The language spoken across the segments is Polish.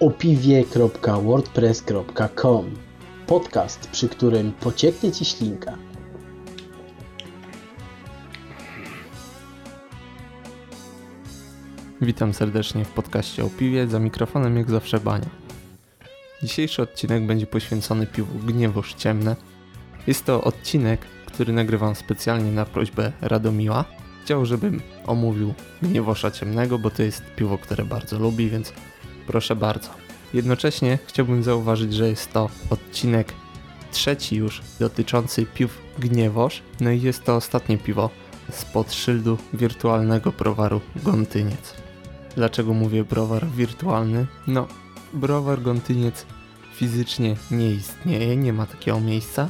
opiwie.wordpress.com Podcast, przy którym pocieknie Ci ślinka. Witam serdecznie w podcaście o piwie, za mikrofonem jak zawsze Bania. Dzisiejszy odcinek będzie poświęcony piwu Gniewoż Ciemne. Jest to odcinek, który nagrywam specjalnie na prośbę Radomiła. Chciał, żebym omówił Gniewosza Ciemnego, bo to jest piwo, które bardzo lubi, więc proszę bardzo. Jednocześnie chciałbym zauważyć, że jest to odcinek trzeci już dotyczący piw Gniewosz, no i jest to ostatnie piwo spod szyldu wirtualnego browaru Gontyniec. Dlaczego mówię browar wirtualny? No, browar Gontyniec fizycznie nie istnieje, nie ma takiego miejsca.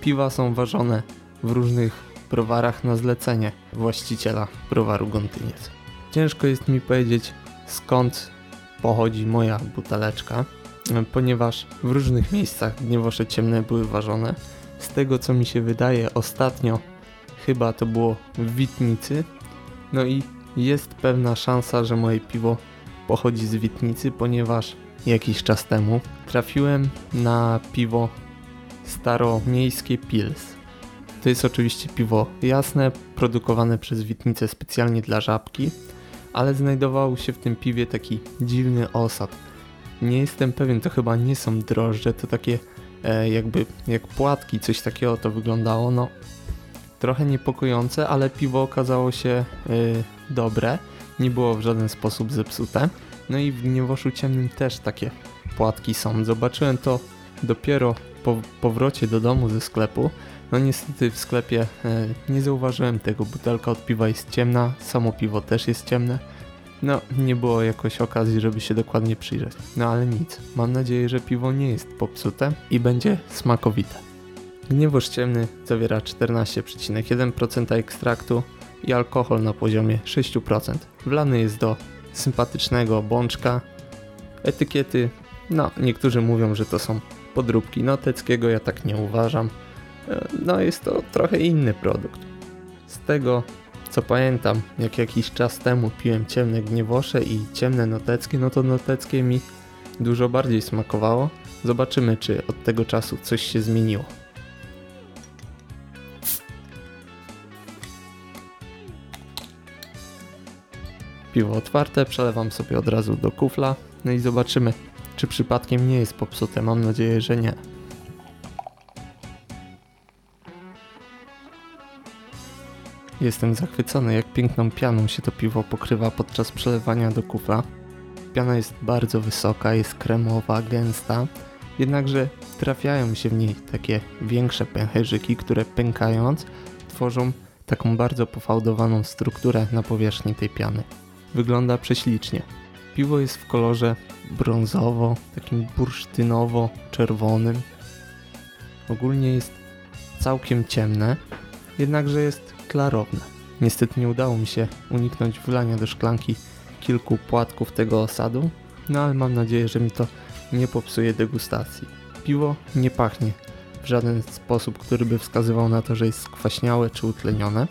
Piwa są ważone w różnych browarach na zlecenie właściciela browaru Gontyniec. Ciężko jest mi powiedzieć skąd pochodzi moja buteleczka, ponieważ w różnych miejscach gniewosze ciemne były ważone. Z tego co mi się wydaje ostatnio chyba to było w Witnicy. No i jest pewna szansa, że moje piwo pochodzi z Witnicy, ponieważ jakiś czas temu trafiłem na piwo staromiejskie Pils. To jest oczywiście piwo jasne, produkowane przez Witnicę specjalnie dla żabki, ale znajdował się w tym piwie taki dziwny osad. Nie jestem pewien, to chyba nie są drożdże, to takie e, jakby jak płatki, coś takiego to wyglądało, no trochę niepokojące, ale piwo okazało się e, dobre, nie było w żaden sposób zepsute. No i w Gniewoszu Ciemnym też takie płatki są. Zobaczyłem to dopiero po powrocie do domu ze sklepu. No niestety w sklepie e, nie zauważyłem tego, butelka od piwa jest ciemna, samo piwo też jest ciemne. No nie było jakoś okazji, żeby się dokładnie przyjrzeć. No ale nic, mam nadzieję, że piwo nie jest popsute i będzie smakowite. Gniewosz ciemny zawiera 14,1% ekstraktu i alkohol na poziomie 6%. Wlany jest do sympatycznego bączka. Etykiety, no niektórzy mówią, że to są podróbki Noteckiego, ja tak nie uważam. E, no jest to trochę inny produkt. Z tego co pamiętam, jak jakiś czas temu piłem ciemne gniewosze i ciemne noteckie, no to noteckie mi dużo bardziej smakowało. Zobaczymy, czy od tego czasu coś się zmieniło. Piwo otwarte, przelewam sobie od razu do kufla, no i zobaczymy, czy przypadkiem nie jest popsute. Mam nadzieję, że nie. Jestem zachwycony, jak piękną pianą się to piwo pokrywa podczas przelewania do kufla. Piana jest bardzo wysoka, jest kremowa, gęsta, jednakże trafiają się w niej takie większe pęcherzyki, które pękając tworzą taką bardzo pofałdowaną strukturę na powierzchni tej piany. Wygląda prześlicznie. Piwo jest w kolorze brązowo, takim bursztynowo-czerwonym. Ogólnie jest całkiem ciemne, jednakże jest klarowne. Niestety nie udało mi się uniknąć wlania do szklanki kilku płatków tego osadu, no ale mam nadzieję, że mi to nie popsuje degustacji. Piwo nie pachnie w żaden sposób, który by wskazywał na to, że jest skwaśniałe czy utlenione.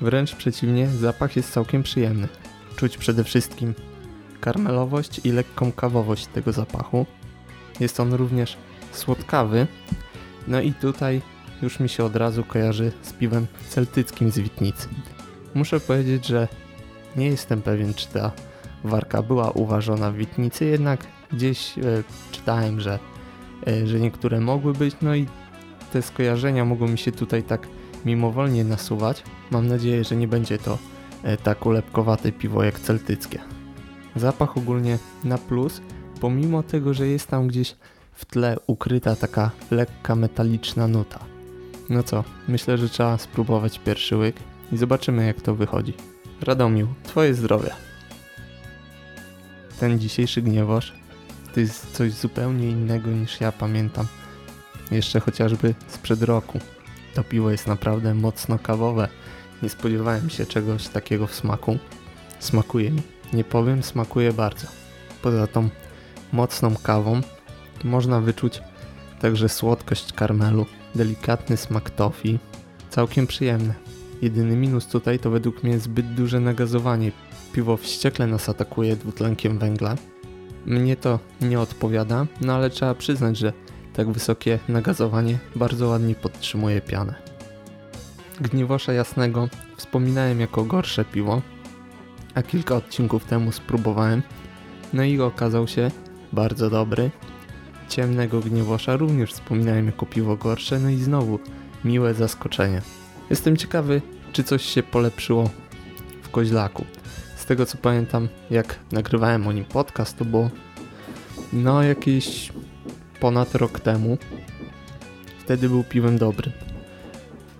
Wręcz przeciwnie, zapach jest całkiem przyjemny. Czuć przede wszystkim karmelowość i lekką kawowość tego zapachu. Jest on również słodkawy. No i tutaj już mi się od razu kojarzy z piwem celtyckim z Witnicy. Muszę powiedzieć, że nie jestem pewien, czy ta warka była uważona w Witnicy, jednak gdzieś e, czytałem, że, e, że niektóre mogły być, no i te skojarzenia mogą mi się tutaj tak mimowolnie nasuwać. Mam nadzieję, że nie będzie to e, tak ulepkowate piwo jak celtyckie. Zapach ogólnie na plus, pomimo tego, że jest tam gdzieś w tle ukryta taka lekka metaliczna nuta. No co, myślę, że trzeba spróbować pierwszy łyk i zobaczymy jak to wychodzi. Radomił, twoje zdrowie. Ten dzisiejszy gniewosz to jest coś zupełnie innego niż ja pamiętam. Jeszcze chociażby sprzed roku. To piwo jest naprawdę mocno kawowe. Nie spodziewałem się czegoś takiego w smaku. Smakuje mi. Nie powiem, smakuje bardzo. Poza tą mocną kawą można wyczuć także słodkość karmelu, delikatny smak tofi, całkiem przyjemne. Jedyny minus tutaj to według mnie zbyt duże nagazowanie. Piwo wściekle nas atakuje dwutlenkiem węgla. Mnie to nie odpowiada, no ale trzeba przyznać, że tak wysokie nagazowanie bardzo ładnie podtrzymuje pianę. Gniewosza jasnego wspominałem jako gorsze piwo, a kilka odcinków temu spróbowałem, no i okazał się bardzo dobry. Ciemnego gniewosza również wspominałem jako piwo gorsze, no i znowu miłe zaskoczenie. Jestem ciekawy, czy coś się polepszyło w koźlaku. Z tego co pamiętam, jak nagrywałem o nim podcast, to było no jakieś ponad rok temu. Wtedy był piwem dobry.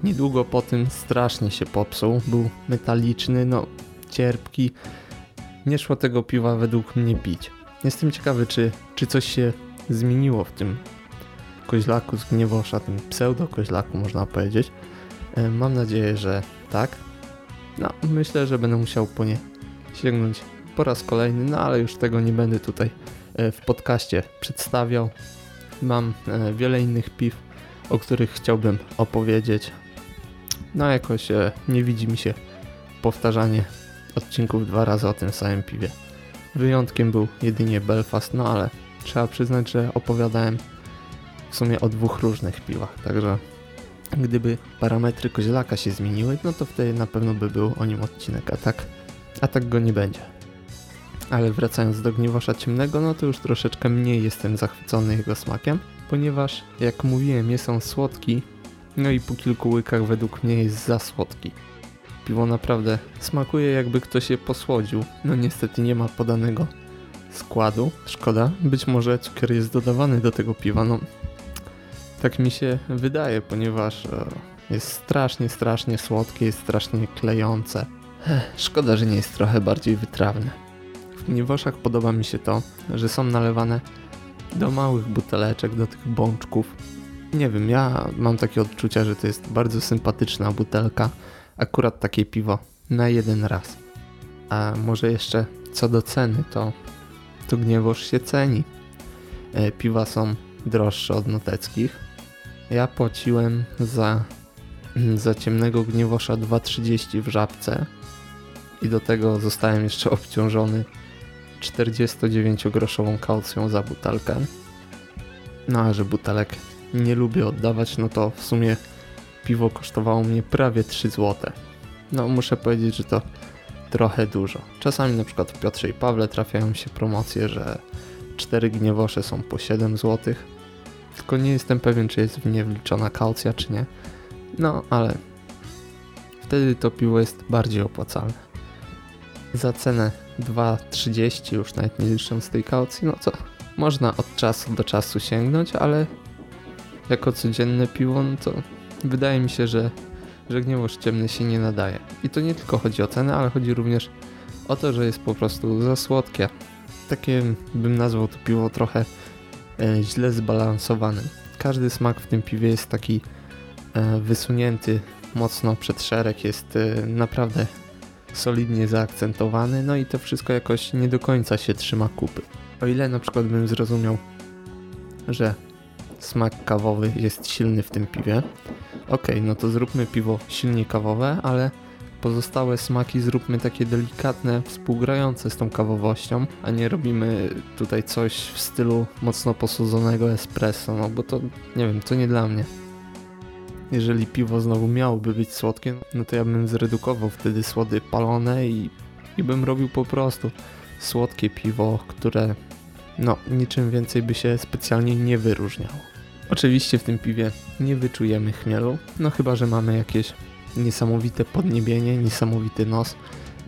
Niedługo po tym strasznie się popsuł. Był metaliczny, no cierpki. Nie szło tego piwa według mnie pić. Jestem ciekawy, czy, czy coś się zmieniło w tym koźlaku z Gniewosza, tym pseudo-koźlaku można powiedzieć. E, mam nadzieję, że tak. No, myślę, że będę musiał po nie sięgnąć po raz kolejny, no ale już tego nie będę tutaj e, w podcaście przedstawiał. Mam e, wiele innych piw, o których chciałbym opowiedzieć. No jakoś nie widzi mi się powtarzanie odcinków dwa razy o tym samym piwie. Wyjątkiem był jedynie Belfast, no ale trzeba przyznać, że opowiadałem w sumie o dwóch różnych piwach, także gdyby parametry kozielaka się zmieniły, no to wtedy na pewno by był o nim odcinek, a tak, a tak go nie będzie. Ale wracając do gniewosza ciemnego, no to już troszeczkę mniej jestem zachwycony jego smakiem, ponieważ jak mówiłem jest on słodki, no i po kilku łykach według mnie jest za słodki. Piwo naprawdę smakuje jakby ktoś je posłodził. No niestety nie ma podanego składu. Szkoda. Być może cukier jest dodawany do tego piwa. No tak mi się wydaje, ponieważ e, jest strasznie, strasznie słodkie, jest strasznie klejące. Szkoda, że nie jest trochę bardziej wytrawne. W gniewoszach podoba mi się to, że są nalewane do małych buteleczek, do tych bączków. Nie wiem, ja mam takie odczucia, że to jest bardzo sympatyczna butelka akurat takie piwo na jeden raz. A może jeszcze co do ceny, to, to gniewoż się ceni. E, piwa są droższe od noteckich. Ja płaciłem za, za ciemnego gniewosza 2,30 w żabce i do tego zostałem jeszcze obciążony 49-groszową kaucją za butelkę. No a że butelek nie lubię oddawać, no to w sumie piwo kosztowało mnie prawie 3 zł. No muszę powiedzieć, że to trochę dużo. Czasami na przykład w Piotrze i Pawle trafiają się promocje, że 4 gniewosze są po 7 zł. Tylko nie jestem pewien, czy jest w nie wliczona kaucja, czy nie. No, ale wtedy to piwo jest bardziej opłacalne. Za cenę 2,30 już nawet nie licząc tej kaucji, no to można od czasu do czasu sięgnąć, ale jako codzienne piwo, no to wydaje mi się, że, że gniewoż ciemny się nie nadaje. I to nie tylko chodzi o cenę, ale chodzi również o to, że jest po prostu za słodkie. Takie bym nazwał to piwo trochę e, źle zbalansowanym. Każdy smak w tym piwie jest taki e, wysunięty mocno przed szereg, jest e, naprawdę solidnie zaakcentowany, no i to wszystko jakoś nie do końca się trzyma kupy. O ile na przykład bym zrozumiał, że smak kawowy jest silny w tym piwie. Ok, no to zróbmy piwo silnie kawowe, ale pozostałe smaki zróbmy takie delikatne, współgrające z tą kawowością, a nie robimy tutaj coś w stylu mocno posłodzonego espresso, no bo to, nie wiem, to nie dla mnie. Jeżeli piwo znowu miałoby być słodkie, no to ja bym zredukował wtedy słody palone i, i bym robił po prostu słodkie piwo, które no niczym więcej by się specjalnie nie wyróżniało. Oczywiście w tym piwie nie wyczujemy chmielu, no chyba, że mamy jakieś niesamowite podniebienie, niesamowity nos,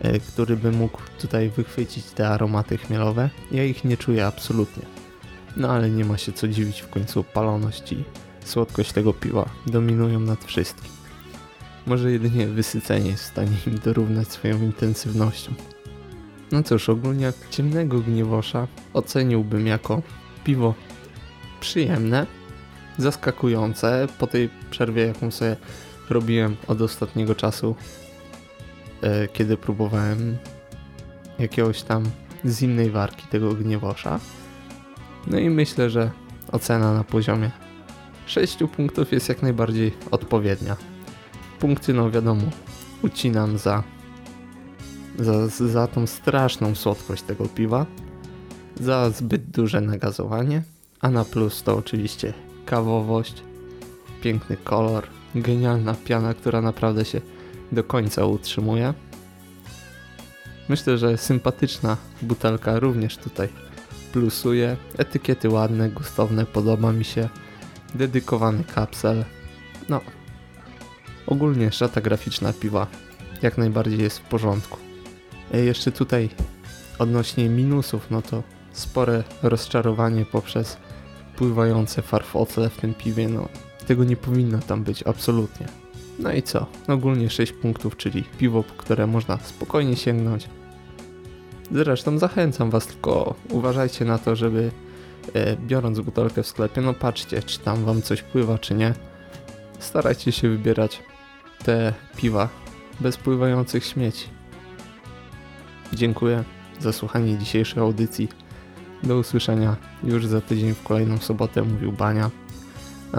e, który by mógł tutaj wychwycić te aromaty chmielowe. Ja ich nie czuję absolutnie. No ale nie ma się co dziwić, w końcu paloność i słodkość tego piwa dominują nad wszystkim. Może jedynie wysycenie jest w stanie im dorównać swoją intensywnością. No cóż, ogólnie ciemnego gniewosza oceniłbym jako piwo przyjemne, zaskakujące po tej przerwie, jaką sobie robiłem od ostatniego czasu, e, kiedy próbowałem jakiegoś tam z innej warki tego gniewosza. No i myślę, że ocena na poziomie 6 punktów jest jak najbardziej odpowiednia. Punkty, no wiadomo, ucinam za, za, za tą straszną słodkość tego piwa, za zbyt duże nagazowanie, a na plus to oczywiście kawowość, piękny kolor, genialna piana, która naprawdę się do końca utrzymuje. Myślę, że sympatyczna butelka również tutaj plusuje. Etykiety ładne, gustowne, podoba mi się. Dedykowany kapsel. No, ogólnie szata graficzna piwa jak najbardziej jest w porządku. E, jeszcze tutaj odnośnie minusów, no to spore rozczarowanie poprzez pływające farfocle w tym piwie, no tego nie powinno tam być absolutnie. No i co? Ogólnie 6 punktów, czyli piwo, które można spokojnie sięgnąć. Zresztą zachęcam Was, tylko uważajcie na to, żeby e, biorąc butelkę w sklepie, no patrzcie, czy tam Wam coś pływa, czy nie. Starajcie się wybierać te piwa bez pływających śmieci. Dziękuję za słuchanie dzisiejszej audycji. Do usłyszenia już za tydzień w kolejną sobotę, mówił Bania.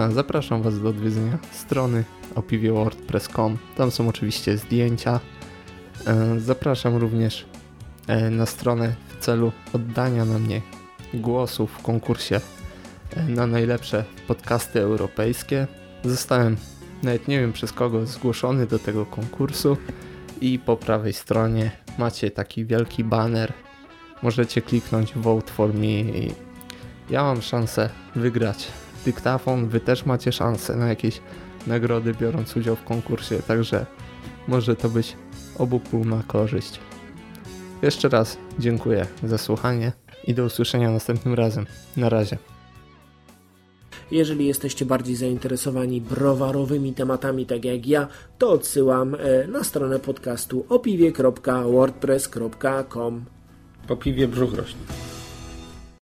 Zapraszam Was do odwiedzenia strony opiwiewordpress.com. Tam są oczywiście zdjęcia. E, zapraszam również e, na stronę w celu oddania na mnie głosu w konkursie e, na najlepsze podcasty europejskie. Zostałem, nawet nie wiem przez kogo, zgłoszony do tego konkursu i po prawej stronie macie taki wielki banner. Możecie kliknąć Vote for Me i ja mam szansę wygrać dyktafon. Wy też macie szansę na jakieś nagrody biorąc udział w konkursie, także może to być obu pół na korzyść. Jeszcze raz dziękuję za słuchanie i do usłyszenia następnym razem. Na razie. Jeżeli jesteście bardziej zainteresowani browarowymi tematami, tak jak ja, to odsyłam e, na stronę podcastu opiwie.wordpress.com. Po piwie brzuch rośnie.